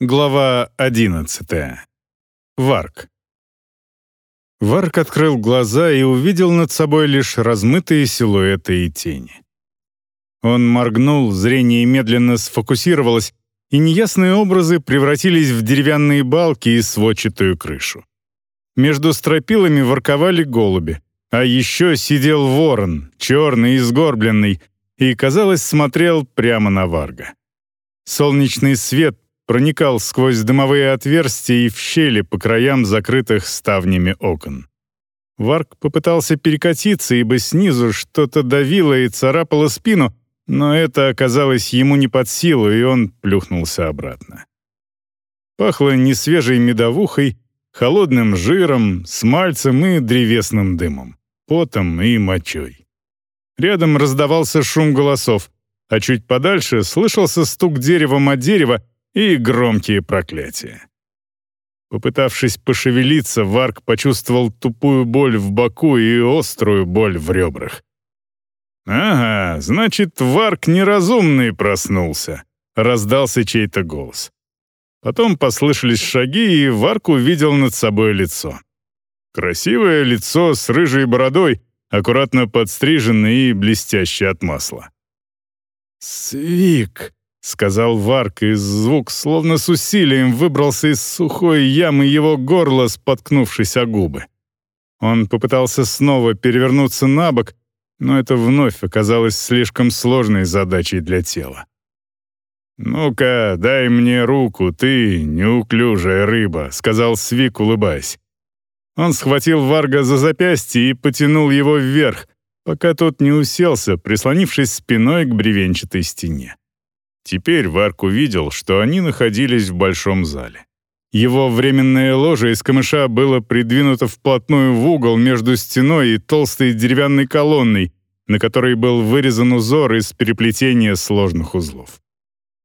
Глава 11. Варк. Варк открыл глаза и увидел над собой лишь размытые силуэты и тени. Он моргнул, зрение медленно сфокусировалось, и неясные образы превратились в деревянные балки и сводчатую крышу. Между стропилами ворковали голуби, а еще сидел ворон, черный и сгорбленный, и, казалось, смотрел прямо на Варга. Солнечный свет проникал сквозь дымовые отверстия и в щели по краям закрытых ставнями окон. Варк попытался перекатиться, ибо снизу что-то давило и царапало спину, но это оказалось ему не под силу, и он плюхнулся обратно. Пахло несвежей медовухой, холодным жиром, смальцем и древесным дымом, потом и мочой. Рядом раздавался шум голосов, а чуть подальше слышался стук деревом о дерево и громкие проклятия. Попытавшись пошевелиться, Варк почувствовал тупую боль в боку и острую боль в ребрах. «Ага, значит, Варк неразумный проснулся», — раздался чей-то голос. Потом послышались шаги, и Варк увидел над собой лицо. Красивое лицо с рыжей бородой, аккуратно подстриженное и блестящее от масла. «Свик», — сказал Варк, и звук словно с усилием выбрался из сухой ямы его горла, споткнувшись о губы. Он попытался снова перевернуться на бок, но это вновь оказалось слишком сложной задачей для тела. «Ну-ка, дай мне руку, ты, неуклюжая рыба», — сказал Свик, улыбаясь. Он схватил Варга за запястье и потянул его вверх, пока тот не уселся, прислонившись спиной к бревенчатой стене. Теперь Варк увидел, что они находились в большом зале. Его временное ложе из камыша было придвинуто вплотную в угол между стеной и толстой деревянной колонной, на которой был вырезан узор из переплетения сложных узлов.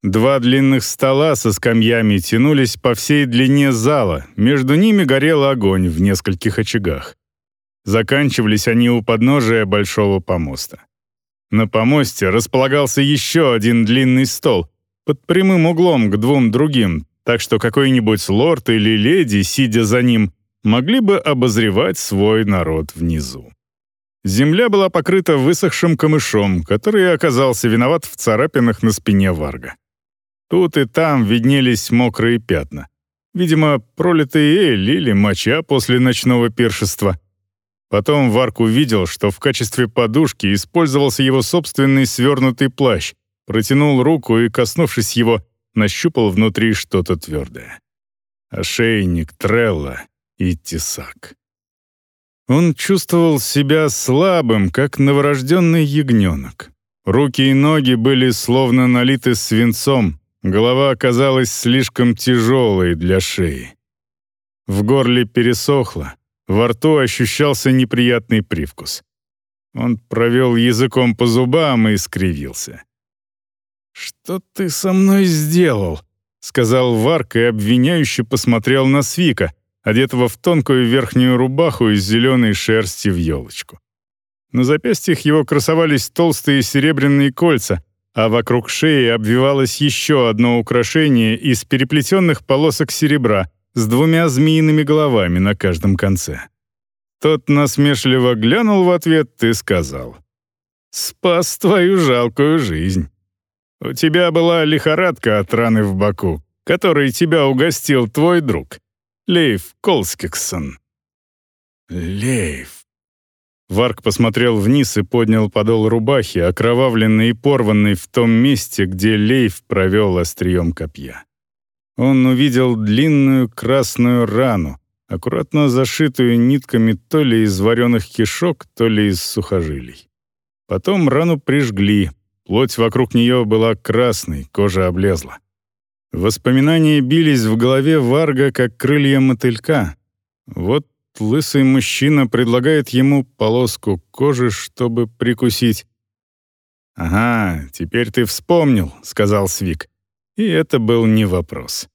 Два длинных стола со скамьями тянулись по всей длине зала, между ними горел огонь в нескольких очагах. Заканчивались они у подножия большого помоста. На помосте располагался еще один длинный стол, под прямым углом к двум другим, так что какой-нибудь лорд или леди, сидя за ним, могли бы обозревать свой народ внизу. Земля была покрыта высохшим камышом, который оказался виноват в царапинах на спине Варга. Тут и там виднелись мокрые пятна. Видимо, пролитый эль или моча после ночного пиршества — Потом Варк увидел, что в качестве подушки использовался его собственный свернутый плащ, протянул руку и, коснувшись его, нащупал внутри что-то твердое. Ошейник, трелла и тесак. Он чувствовал себя слабым, как новорожденный ягненок. Руки и ноги были словно налиты свинцом, голова оказалась слишком тяжелой для шеи. В горле пересохло, во рту ощущался неприятный привкус. Он провел языком по зубам и скривился. «Что ты со мной сделал?» — сказал Варк и обвиняюще посмотрел на Свика, одетого в тонкую верхнюю рубаху из зеленой шерсти в елочку. На запястьях его красовались толстые серебряные кольца, а вокруг шеи обвивалось еще одно украшение из переплетенных полосок серебра — с двумя змеиными головами на каждом конце. Тот насмешливо глянул в ответ и сказал, «Спас твою жалкую жизнь. У тебя была лихорадка от раны в боку, которой тебя угостил твой друг, Лейф Колскиксон». «Лейф». Варк посмотрел вниз и поднял подол рубахи, окровавленный и порванный в том месте, где Лейф провел острием копья он увидел длинную красную рану, аккуратно зашитую нитками то ли из вареных кишок, то ли из сухожилий. Потом рану прижгли, плоть вокруг нее была красной, кожа облезла. Воспоминания бились в голове Варга, как крылья мотылька. Вот лысый мужчина предлагает ему полоску кожи, чтобы прикусить. «Ага, теперь ты вспомнил», — сказал Свик. И это был не вопрос.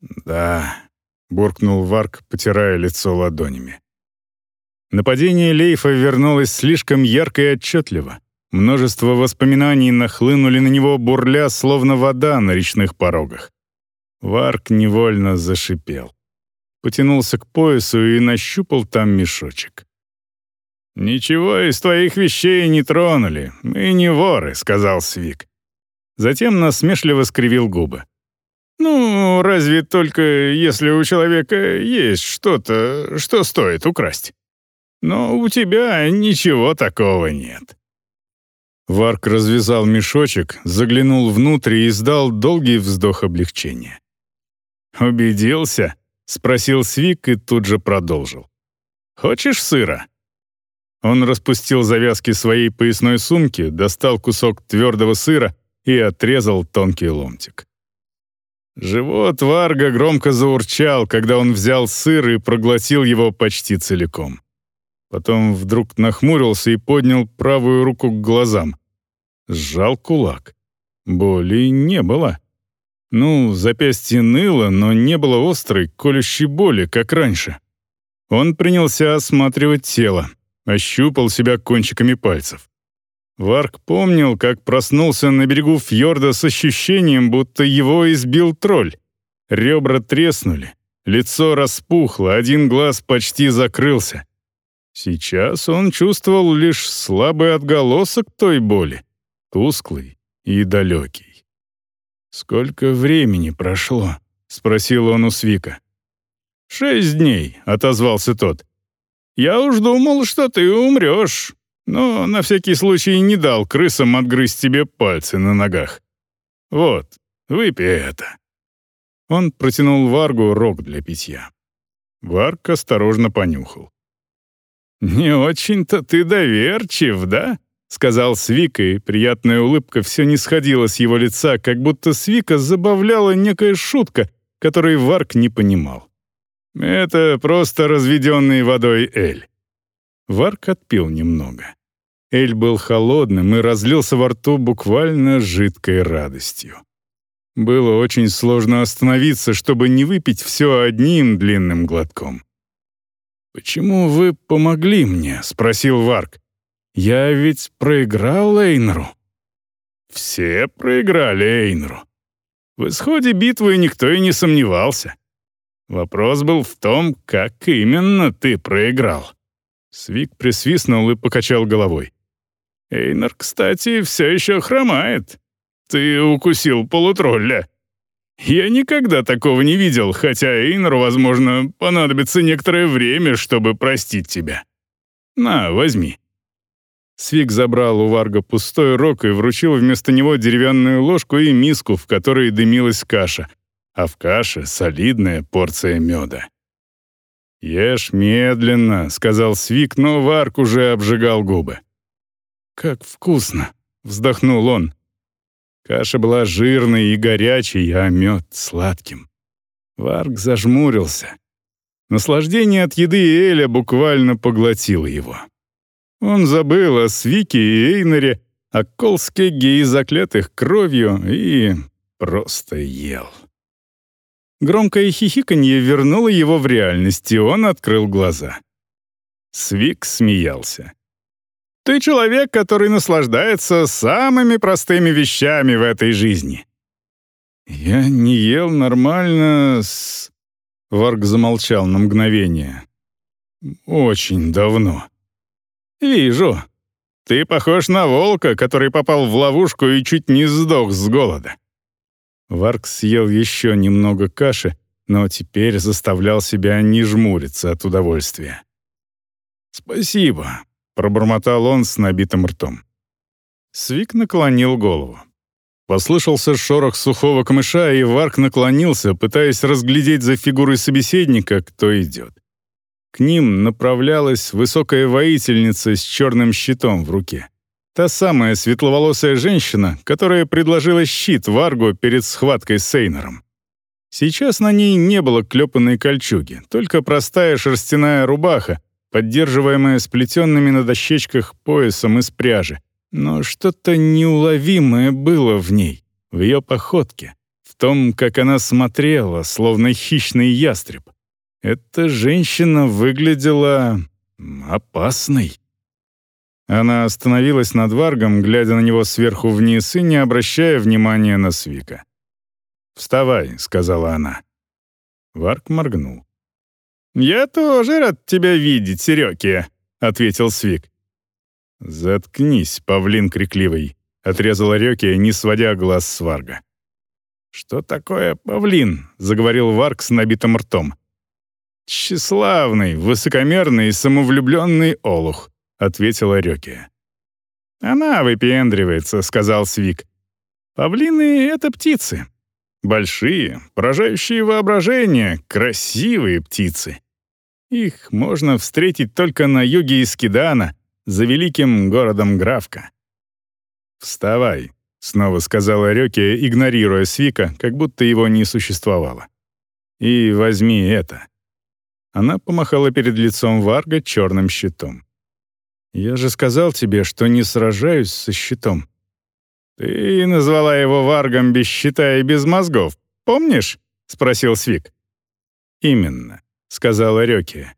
«Да», — буркнул Варк, потирая лицо ладонями. Нападение Лейфа вернулось слишком ярко и отчетливо. Множество воспоминаний нахлынули на него бурля, словно вода на речных порогах. Варк невольно зашипел. Потянулся к поясу и нащупал там мешочек. «Ничего из твоих вещей не тронули. Мы не воры», — сказал Свик. Затем насмешливо скривил губы. «Ну, разве только если у человека есть что-то, что стоит украсть. Но у тебя ничего такого нет». Варк развязал мешочек, заглянул внутрь и издал долгий вздох облегчения. «Убедился?» — спросил Свик и тут же продолжил. «Хочешь сыра?» Он распустил завязки своей поясной сумки, достал кусок твердого сыра и отрезал тонкий ломтик. Живот Варга громко заурчал, когда он взял сыр и проглотил его почти целиком. Потом вдруг нахмурился и поднял правую руку к глазам. Сжал кулак. Боли не было. Ну, запястье ныло, но не было острой, колющей боли, как раньше. Он принялся осматривать тело, ощупал себя кончиками пальцев. Варк помнил, как проснулся на берегу фьорда с ощущением, будто его избил тролль. Ребра треснули, лицо распухло, один глаз почти закрылся. Сейчас он чувствовал лишь слабый отголосок той боли, тусклый и далекий. «Сколько времени прошло?» — спросил он у Свика. «Шесть дней», — отозвался тот. Я уж думал, что ты умрешь, но на всякий случай не дал крысам отгрызть тебе пальцы на ногах. Вот, выпей это». Он протянул Варгу рог для питья. Варг осторожно понюхал. «Не очень-то ты доверчив, да?» — сказал Свика, и приятная улыбка все не сходила с его лица, как будто Свика забавляла некая шутка, которой Варг не понимал. Это просто разведенный водой эль». Варк отпил немного. Эль был холодным и разлился во рту буквально жидкой радостью. Было очень сложно остановиться, чтобы не выпить все одним длинным глотком. «Почему вы помогли мне?» — спросил Варк. «Я ведь проиграл Эйнру». «Все проиграли Эйнру. В исходе битвы никто и не сомневался. Вопрос был в том, как именно ты проиграл. Свик присвистнул и покачал головой. Эйнар, кстати, все еще хромает. Ты укусил полутролля. Я никогда такого не видел, хотя Эйнару, возможно, понадобится некоторое время, чтобы простить тебя. На, возьми. Свик забрал у Варга пустой рог и вручил вместо него деревянную ложку и миску, в которой дымилась каша — а в каше солидная порция меда. «Ешь медленно», — сказал Свик, но Варк уже обжигал губы. «Как вкусно!» — вздохнул он. Каша была жирной и горячей, а мед — сладким. Варк зажмурился. Наслаждение от еды Эля буквально поглотило его. Он забыл о Свике и Эйнере, о Колскеге и заклятых кровью и просто ел. Громкое хихиканье вернуло его в реальность, и он открыл глаза. Свик смеялся. «Ты человек, который наслаждается самыми простыми вещами в этой жизни». «Я не ел нормально с...» Варг замолчал на мгновение. «Очень давно». «Вижу. Ты похож на волка, который попал в ловушку и чуть не сдох с голода. Варк съел еще немного каши, но теперь заставлял себя не жмуриться от удовольствия. «Спасибо», — пробормотал он с набитым ртом. Свик наклонил голову. Послышался шорох сухого камыша, и Варк наклонился, пытаясь разглядеть за фигурой собеседника, кто идет. К ним направлялась высокая воительница с черным щитом в руке. Та самая светловолосая женщина, которая предложила щит Варгу перед схваткой с Эйнером. Сейчас на ней не было клепанной кольчуги, только простая шерстяная рубаха, поддерживаемая сплетенными на дощечках поясом из пряжи. Но что-то неуловимое было в ней, в ее походке, в том, как она смотрела, словно хищный ястреб. Эта женщина выглядела опасной. Она остановилась над Варгом, глядя на него сверху вниз и не обращая внимания на Свика. «Вставай», — сказала она. Варк моргнул. «Я тоже рад тебя видеть, Серёкия», — ответил Свик. «Заткнись, павлин крикливый», — отрезала Рёкия, не сводя глаз с Варга. «Что такое павлин?» — заговорил Варк с набитым ртом. «Тщеславный, высокомерный и самовлюбленный олух», — ответила Рёкия. «Она выпендривается», — сказал Свик. «Павлины — это птицы. Большие, поражающие воображение, красивые птицы. Их можно встретить только на юге Искидана, за великим городом Графка. «Вставай», — снова сказала Рёке, игнорируя Свика, как будто его не существовало. «И возьми это». Она помахала перед лицом Варга черным щитом. «Я же сказал тебе, что не сражаюсь со щитом». «Ты назвала его Варгом без щита и без мозгов, помнишь?» — спросил Свик. «Именно», — сказала Рёки.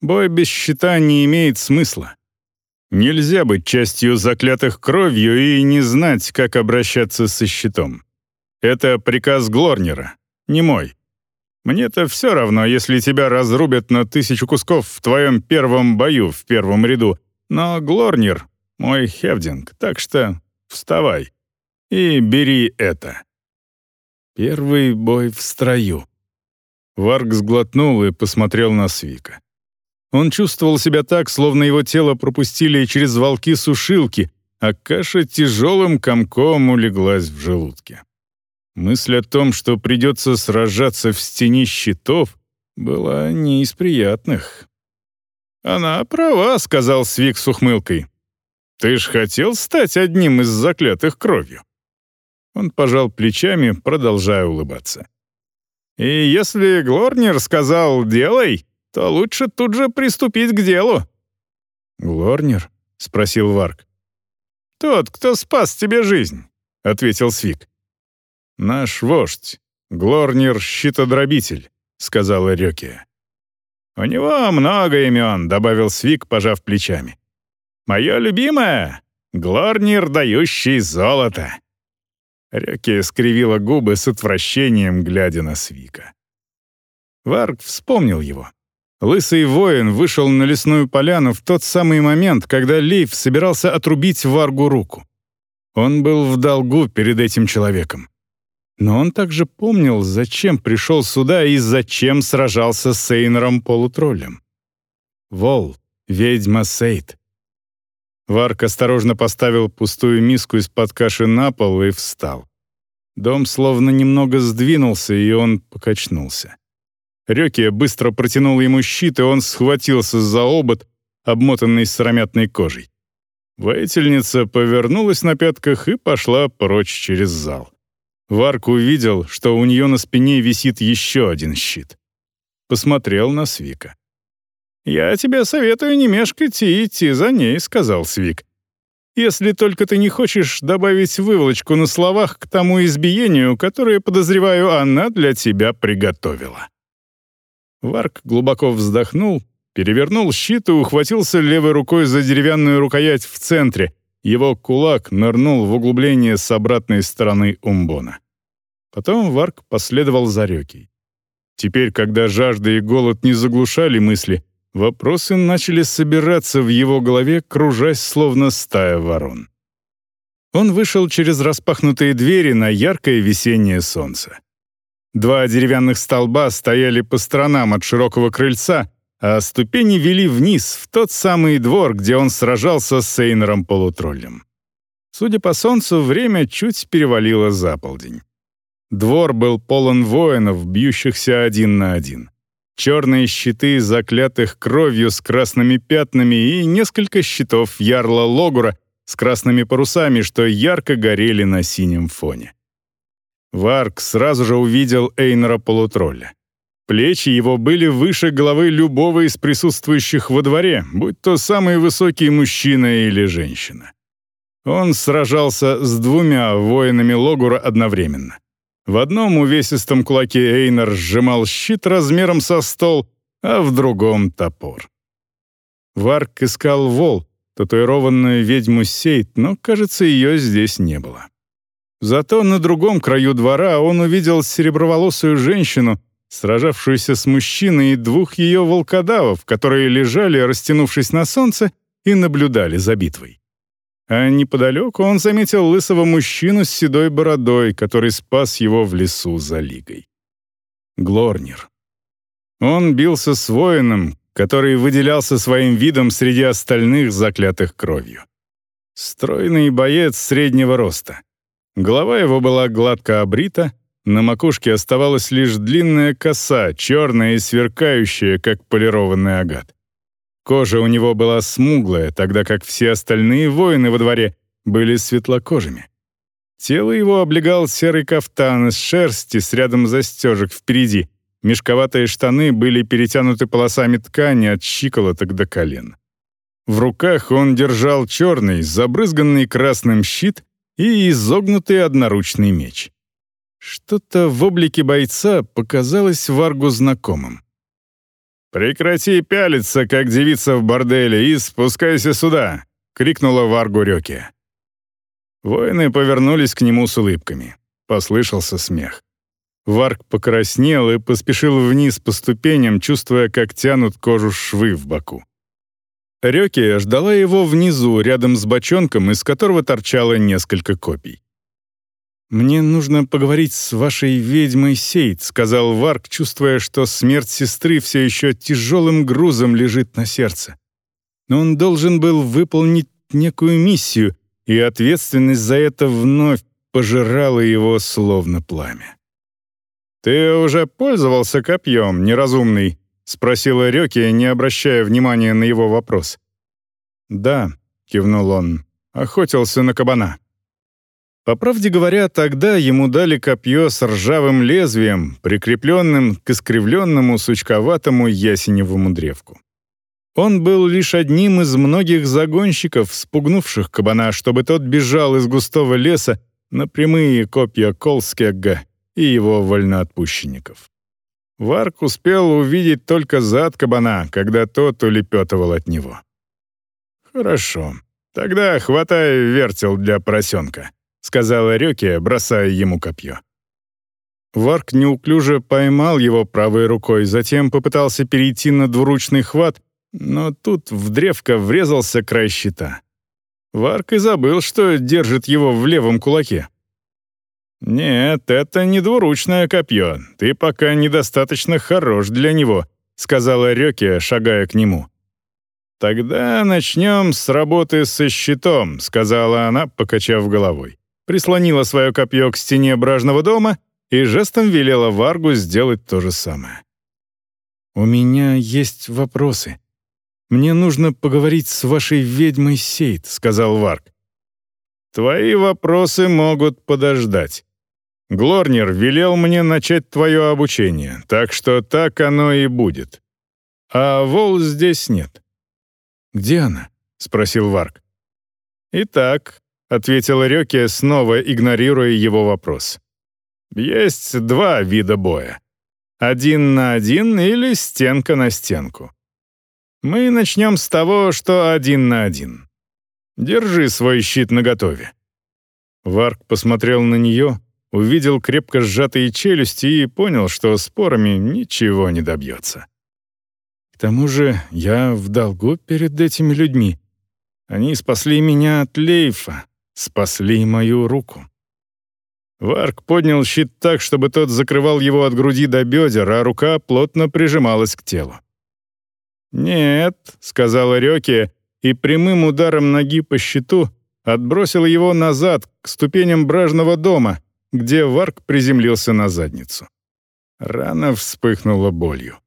«Бой без щита не имеет смысла. Нельзя быть частью заклятых кровью и не знать, как обращаться со щитом. Это приказ Глорнера, не мой. Мне-то все равно, если тебя разрубят на тысячу кусков в твоем первом бою в первом ряду, но Глорнер — мой Хевдинг, так что вставай и бери это. Первый бой в строю. Варг сглотнул и посмотрел на Свика. Он чувствовал себя так, словно его тело пропустили через волки-сушилки, а каша тяжелым комком улеглась в желудке. Мысль о том, что придется сражаться в стене щитов, была не из приятных. «Она права», — сказал Свик с ухмылкой. «Ты ж хотел стать одним из заклятых кровью». Он пожал плечами, продолжая улыбаться. «И если Глорнер сказал «делай», то лучше тут же приступить к делу». «Глорнер?» — спросил Варк. «Тот, кто спас тебе жизнь», — ответил Свик. «Наш вождь, Глорнер-щитодробитель», — сказала Рёкия. «У него много имен», — добавил Свик, пожав плечами. «Мое любимое — Глорнер, дающий золото». Рёкия скривила губы с отвращением, глядя на Свика. Варк вспомнил его. Лысый воин вышел на лесную поляну в тот самый момент, когда Лейв собирался отрубить Варгу руку. Он был в долгу перед этим человеком. Но он также помнил, зачем пришел сюда и зачем сражался с Эйнером полутроллем. Вол, ведьма Сейд. Варк осторожно поставил пустую миску из-под каши на пол и встал. Дом словно немного сдвинулся, и он покачнулся. Рёкия быстро протянул ему щит, и он схватился за обод, обмотанный сыромятной кожей. Воительница повернулась на пятках и пошла прочь через зал. Варк увидел, что у нее на спине висит еще один щит. Посмотрел на Свика. «Я тебе советую не мешкать и идти за ней», — сказал Свик. «Если только ты не хочешь добавить выволочку на словах к тому избиению, которое, подозреваю, она для тебя приготовила». Варк глубоко вздохнул, перевернул щит и ухватился левой рукой за деревянную рукоять в центре. Его кулак нырнул в углубление с обратной стороны умбона. Потом Варк последовал за Рёкей. Теперь, когда жажда и голод не заглушали мысли, вопросы начали собираться в его голове, кружась словно стая ворон. Он вышел через распахнутые двери на яркое весеннее солнце. Два деревянных столба стояли по сторонам от широкого крыльца, а ступени вели вниз, в тот самый двор, где он сражался с Эйнером-полутроллем. Судя по солнцу, время чуть перевалило за полдень. Двор был полон воинов, бьющихся один на один. Черные щиты, заклятых кровью с красными пятнами и несколько щитов ярла Логура с красными парусами, что ярко горели на синем фоне. Варк сразу же увидел Эйнера полутролля. Плечи его были выше головы любого из присутствующих во дворе, будь то самый высокий мужчина или женщина. Он сражался с двумя воинами Логура одновременно. В одном увесистом кулаке Эйнер сжимал щит размером со стол, а в другом — топор. Варк искал вол, татуированную ведьму Сейт, но, кажется, ее здесь не было. Зато на другом краю двора он увидел сереброволосую женщину, сражавшуюся с мужчиной и двух ее волкодавов, которые лежали, растянувшись на солнце, и наблюдали за битвой. А неподалеку он заметил лысого мужчину с седой бородой, который спас его в лесу за лигой. Глорнир. Он бился с воином, который выделялся своим видом среди остальных заклятых кровью. Стройный боец среднего роста. Голова его была гладко обрита, на макушке оставалась лишь длинная коса, черная и сверкающая, как полированный агат. Кожа у него была смуглая, тогда как все остальные воины во дворе были светлокожими. Тело его облегал серый кафтан из шерсти с рядом застежек впереди. Мешковатые штаны были перетянуты полосами ткани от щиколоток до колен. В руках он держал черный, забрызганный красным щит и изогнутый одноручный меч. Что-то в облике бойца показалось Варгу знакомым. «Прекрати пялиться, как девица в борделе, и спускайся сюда!» — крикнула Варгу Рёке. Воины повернулись к нему с улыбками. Послышался смех. Варг покраснел и поспешил вниз по ступеням, чувствуя, как тянут кожу швы в боку. Рёки ждала его внизу, рядом с бочонком, из которого торчало несколько копий. «Мне нужно поговорить с вашей ведьмой Сейд», — сказал Варк, чувствуя, что смерть сестры все еще тяжелым грузом лежит на сердце. Но он должен был выполнить некую миссию, и ответственность за это вновь пожирала его словно пламя. «Ты уже пользовался копьем, неразумный?» — спросила Рёки, не обращая внимания на его вопрос. «Да», — кивнул он, — «охотился на кабана». По правде говоря, тогда ему дали копье с ржавым лезвием, прикрепленным к искривленному сучковатому ясеневому древку. Он был лишь одним из многих загонщиков, спугнувших кабана, чтобы тот бежал из густого леса на прямые копья Колскега и его вольноотпущенников. Варк успел увидеть только зад кабана, когда тот улепетывал от него. «Хорошо, тогда хватай вертел для поросенка», — сказала Рёке, бросая ему копье. Варк неуклюже поймал его правой рукой, затем попытался перейти на двуручный хват, но тут в древко врезался край щита. Варк и забыл, что держит его в левом кулаке. «Нет, это не двуручное копье. Ты пока недостаточно хорош для него», — сказала Рёке, шагая к нему. «Тогда начнем с работы со щитом», — сказала она, покачав головой прислонила свое копье к стене бражного дома и жестом велела Варгу сделать то же самое. «У меня есть вопросы. Мне нужно поговорить с вашей ведьмой Сейд», — сказал Варг. «Твои вопросы могут подождать. Глорнер велел мне начать твое обучение, так что так оно и будет. А Вол здесь нет». «Где она?» — спросил Варг. «Итак, ответила Рёке, снова игнорируя его вопрос. Есть два вида боя. Один на один или стенка на стенку. Мы начнем с того, что один на один. Держи свой щит наготове. Варк посмотрел на нее, увидел крепко сжатые челюсти и понял, что спорами ничего не добьется. К тому же я в долгу перед этими людьми. Они спасли меня от Лейфа, спасли мою руку. Варк поднял щит так, чтобы тот закрывал его от груди до бедер, а рука плотно прижималась к телу. «Нет», — сказала Рёке, и прямым ударом ноги по щиту отбросил его назад, к ступеням бражного дома, где Варк приземлился на задницу. Рана вспыхнула болью.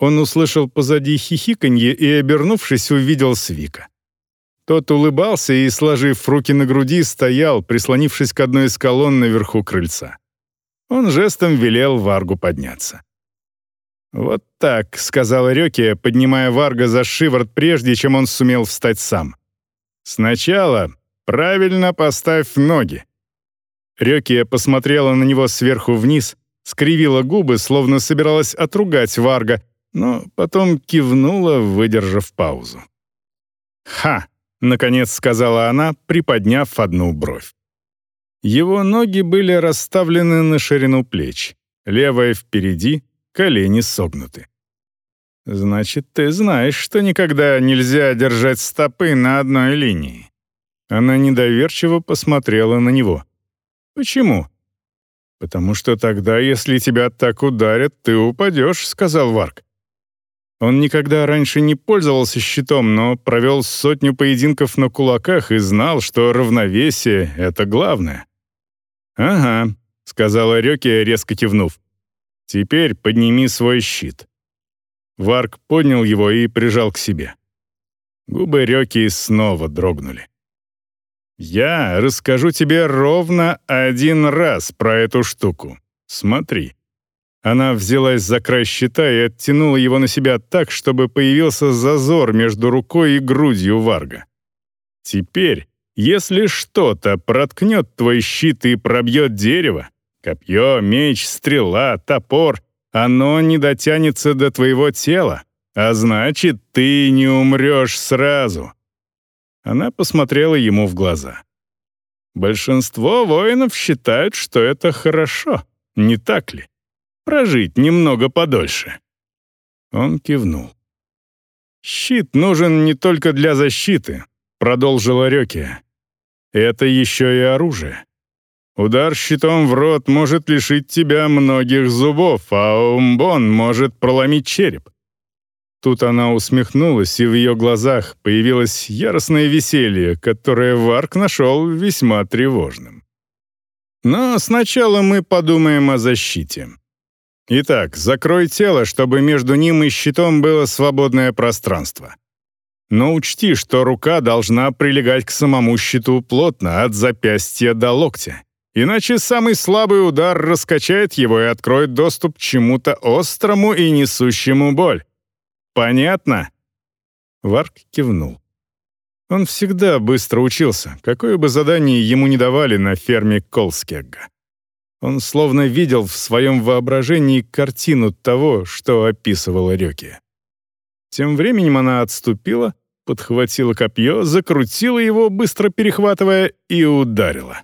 Он услышал позади хихиканье и, обернувшись, увидел Свика. Тот улыбался и, сложив руки на груди, стоял, прислонившись к одной из колонн наверху крыльца. Он жестом велел Варгу подняться. «Вот так», — сказала Рёке, поднимая Варга за шиворот, прежде чем он сумел встать сам. «Сначала правильно поставь ноги». Рёке посмотрела на него сверху вниз, скривила губы, словно собиралась отругать Варга, но потом кивнула, выдержав паузу. «Ха!» Наконец сказала она, приподняв одну бровь. Его ноги были расставлены на ширину плеч, левая впереди, колени согнуты. «Значит, ты знаешь, что никогда нельзя держать стопы на одной линии». Она недоверчиво посмотрела на него. «Почему?» «Потому что тогда, если тебя так ударят, ты упадешь», — сказал Варк. Он никогда раньше не пользовался щитом, но провел сотню поединков на кулаках и знал, что равновесие — это главное. «Ага», — сказала Рёки, резко кивнув. «Теперь подними свой щит». Варк поднял его и прижал к себе. Губы Рёки снова дрогнули. «Я расскажу тебе ровно один раз про эту штуку. Смотри». Она взялась за край щита и оттянула его на себя так, чтобы появился зазор между рукой и грудью Варга. «Теперь, если что-то проткнет твой щит и пробьет дерево, копье, меч, стрела, топор, оно не дотянется до твоего тела, а значит, ты не умрешь сразу». Она посмотрела ему в глаза. «Большинство воинов считают, что это хорошо, не так ли?» Прожить немного подольше». Он кивнул. «Щит нужен не только для защиты», — продолжила Рёкия. «Это еще и оружие. Удар щитом в рот может лишить тебя многих зубов, а умбон может проломить череп». Тут она усмехнулась, и в ее глазах появилось яростное веселье, которое Варк нашел весьма тревожным. Но сначала мы подумаем о защите. Итак, закрой тело, чтобы между ним и щитом было свободное пространство. Но учти, что рука должна прилегать к самому щиту плотно, от запястья до локтя. Иначе самый слабый удар раскачает его и откроет доступ к чему-то острому и несущему боль. Понятно?» Варк кивнул. Он всегда быстро учился, какое бы задание ему не давали на ферме Колскегга. Он словно видел в своем воображении картину того, что описывала Рёки. Тем временем она отступила, подхватила копье, закрутила его, быстро перехватывая, и ударила.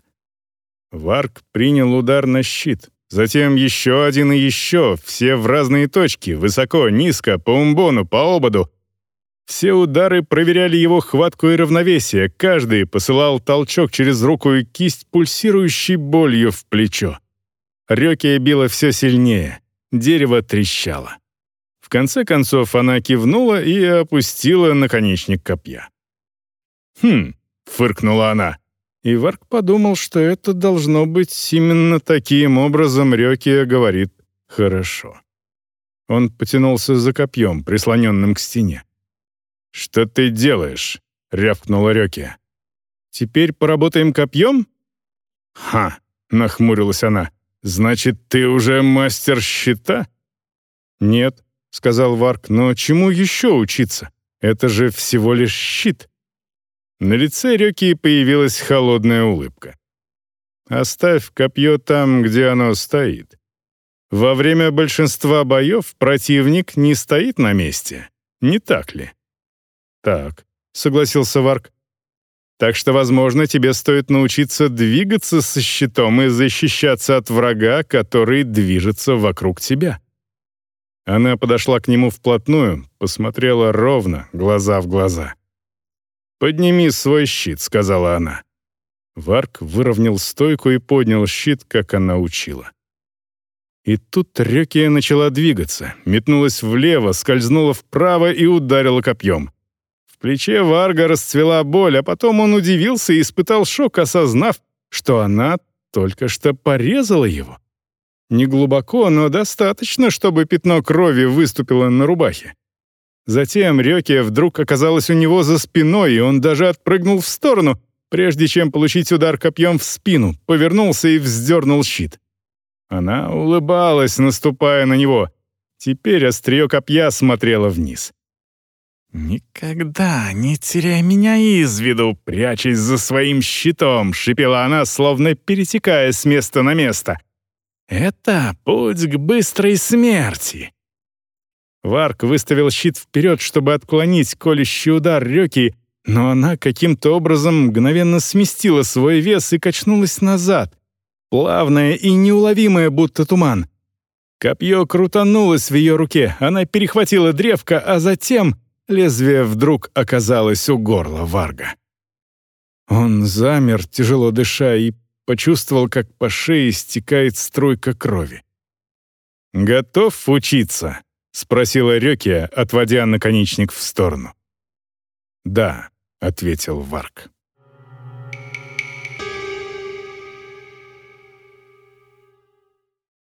Варк принял удар на щит, затем еще один и еще, все в разные точки, высоко, низко, по умбону, по ободу. Все удары проверяли его хватку и равновесие, каждый посылал толчок через руку и кисть, пульсирующей болью в плечо. Рёкия била все сильнее, дерево трещало. В конце концов она кивнула и опустила наконечник копья. «Хм», — фыркнула она. И Варк подумал, что это должно быть именно таким образом Рёкия говорит «хорошо». Он потянулся за копьем, прислоненным к стене. «Что ты делаешь?» — рявкнула Рёкия. «Теперь поработаем копьем?» «Ха!» — нахмурилась она. Значит, ты уже мастер щита? Нет, сказал Варк, но чему еще учиться? Это же всего лишь щит. На лице Рёки появилась холодная улыбка. Оставь копье там, где оно стоит. Во время большинства боев противник не стоит на месте, не так ли? Так, согласился Варк. Так что, возможно, тебе стоит научиться двигаться со щитом и защищаться от врага, который движется вокруг тебя». Она подошла к нему вплотную, посмотрела ровно, глаза в глаза. «Подними свой щит», — сказала она. Варк выровнял стойку и поднял щит, как она учила. И тут Рёкия начала двигаться, метнулась влево, скользнула вправо и ударила копьем плече Варга расцвела боль, а потом он удивился и испытал шок, осознав, что она только что порезала его. Не глубоко, но достаточно, чтобы пятно крови выступило на рубахе. Затем Рёки вдруг оказалась у него за спиной, и он даже отпрыгнул в сторону, прежде чем получить удар копьем в спину, повернулся и вздернул щит. Она улыбалась, наступая на него. Теперь острие копья смотрело вниз. «Никогда не теряй меня из виду, прячась за своим щитом», — шипела она, словно перетекая с места на место. «Это путь к быстрой смерти». Варк выставил щит вперед, чтобы отклонить колющий удар Рёки, но она каким-то образом мгновенно сместила свой вес и качнулась назад, плавная и неуловимая, будто туман. Копье крутанулось в ее руке, она перехватила древко, а затем лезвие вдруг оказалось у горла Варга. Он замер, тяжело дыша, и почувствовал, как по шее стекает струйка крови. «Готов учиться?» — спросила Рёкия, отводя наконечник в сторону. «Да», — ответил Варк.